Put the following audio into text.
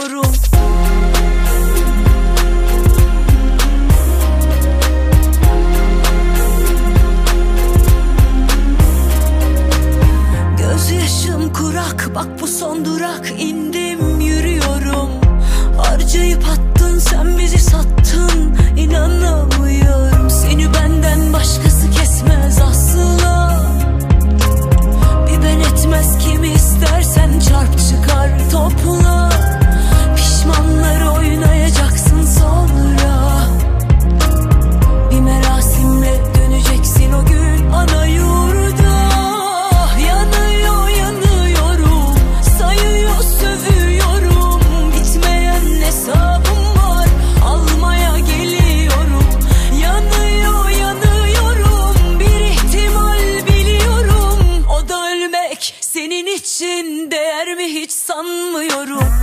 istiyorum. Gözyaşım kurak bak bu son durak indim yürüyorum harcayıp attım için değer mi hiç sanmıyorum.